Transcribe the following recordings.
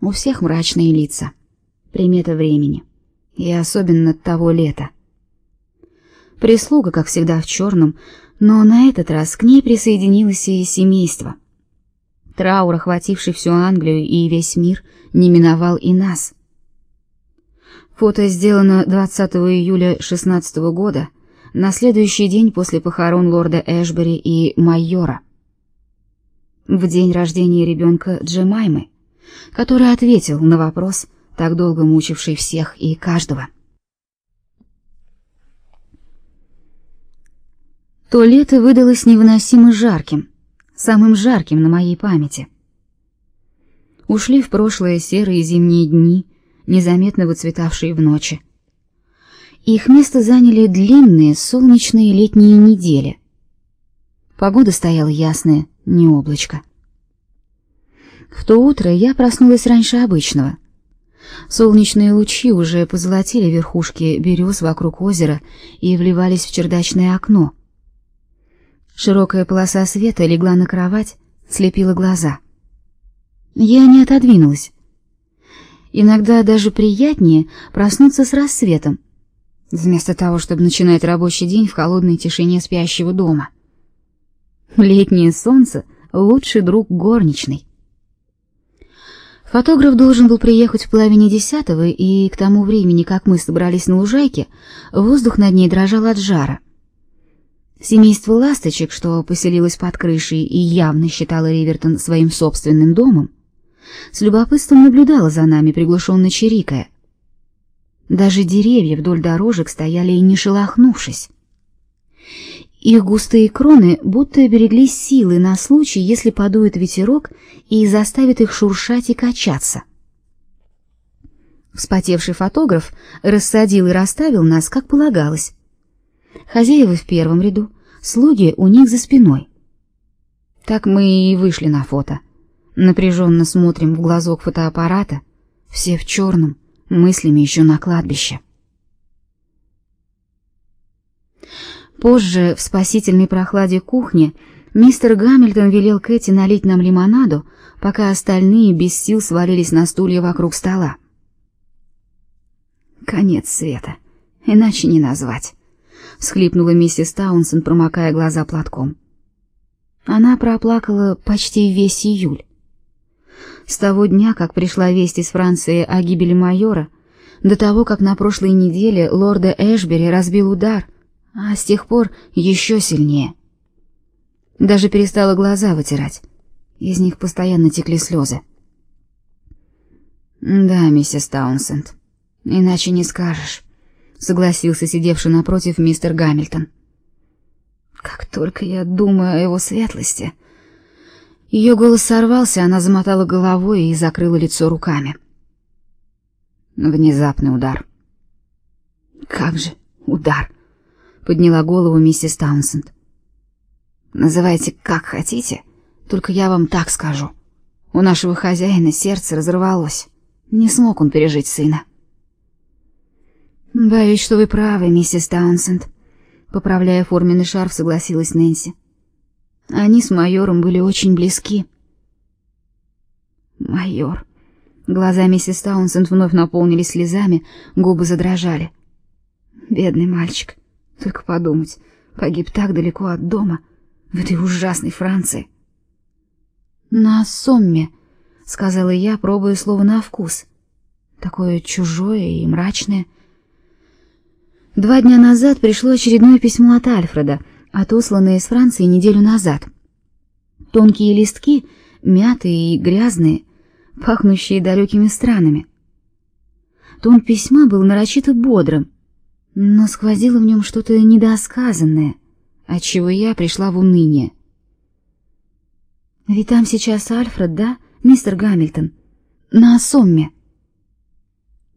У всех мрачные лица. Примета времени. И особенно того лета. Прислуга, как всегда, в черном, но на этот раз к ней присоединилось и семейство. Траур, охвативший всю Англию и весь мир, не миновал и нас. Фото сделано 20 июля 16 года, на следующий день после похорон лорда Эшбери и майора. В день рождения ребенка Джемаймы, который ответил на вопрос, так долго мучивший всех и каждого. То лето выдалось невыносимо жарким, самым жарким на моей памяти. Ушли в прошлое серые зимние дни, незаметно выцветавшие в ночи. Их место заняли длинные солнечные летние недели. Погода стояла ясная, не облачко. В то утро я проснулась раньше обычного. Солнечные лучи уже позолотили верхушки берез вокруг озера и вливались в чердачное окно. Широкая полоса света легла на кровать, слепила глаза. Я не отодвинулась. Иногда даже приятнее проснуться с рассветом, вместо того, чтобы начинать рабочий день в холодной тишине спящего дома. Летнее солнце — лучший друг горничной. Фотограф должен был приехать в половине десятого, и к тому времени, как мы собрались на лужайке, воздух над ней дрожал от жара. Семейство ласточек, что поселилось под крышей и явно считало Ривертон своим собственным домом, с любопытством наблюдало за нами, приглушенно чирикая. Даже деревья вдоль дорожек стояли не шелохнувшись. Их густые кроны будто берегли силы на случай, если подует ветерок и заставит их шуршать и качаться. Вспотевший фотограф рассадил и расставил нас, как полагалось, Хозяева в первом ряду, слуги у них за спиной. Так мы и вышли на фото. Напряженно смотрим в глазок фотоаппарата, все в черном, мыслями еще на кладбище. Позже, в спасительной прохладе кухни, мистер Гамильтон велел Кэти налить нам лимонаду, пока остальные без сил свалились на стулья вокруг стола. Конец света, иначе не назвать всхлипнула миссис Таунсен, промокая глаза платком. Она проплакала почти весь июль. С того дня, как пришла весть из Франции о гибели майора, до того, как на прошлой неделе лорда Эшбери разбил удар, а с тех пор еще сильнее. Даже перестала глаза вытирать. Из них постоянно текли слезы. Да, миссис Таунсенд. Иначе не скажешь согласился сидевший напротив мистер Гамильтон. Как только я думаю о его светлости, ее голос сорвался, она замотала головой и закрыла лицо руками. Внезапный удар. Как же удар? Подняла голову миссис Таунсенд. Называйте как хотите, только я вам так скажу. У нашего хозяина сердце разорвалось. Не смог он пережить сына. Боюсь, что вы правы, миссис Таунсенд, поправляя форменный шарф, согласилась Нэнси. Они с майором были очень близки. Майор. Глаза миссис Таунсенд вновь наполнились слезами, губы задрожали. Бедный мальчик. Только подумать, погиб так далеко от дома, в этой ужасной Франции. На Сомме, сказала я, пробуя слово на вкус. Такое чужое и мрачное. Два дня назад пришло очередное письмо от Альфреда, отосланное из Франции неделю назад. Тонкие листки, мятые и грязные, пахнущие далекими странами. Тон письма был нарочито бодрым, но сквозило в нем что-то недосказанное, отчего я пришла в уныние. Ведь там сейчас Альфред, да, мистер Гамильтон, на Сомме.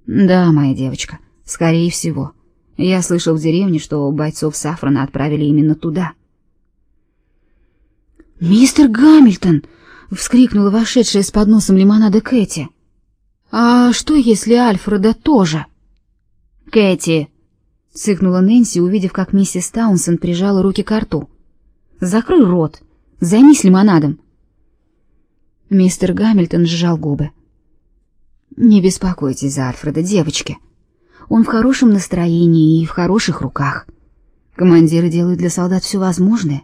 Да, моя девочка, скорее всего. Я слышал в деревне, что бойцов Сафрана отправили именно туда. «Мистер Гамильтон!» — вскрикнула вошедшая с подносом лимонада Кэти. «А что, если Альфреда тоже?» «Кэти!» — цыкнула Нэнси, увидев, как миссис Таунсен прижала руки к рту. «Закрой рот! Займись лимонадом!» Мистер Гамильтон сжал губы. Не беспокойтесь за Альфреда, девочки. Он в хорошем настроении и в хороших руках. Командиры делают для солдат все возможное.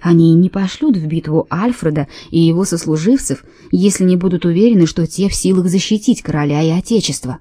Они не пошлют в битву Альфреда и его сослуживцев, если не будут уверены, что те в силах защитить короля и отечество.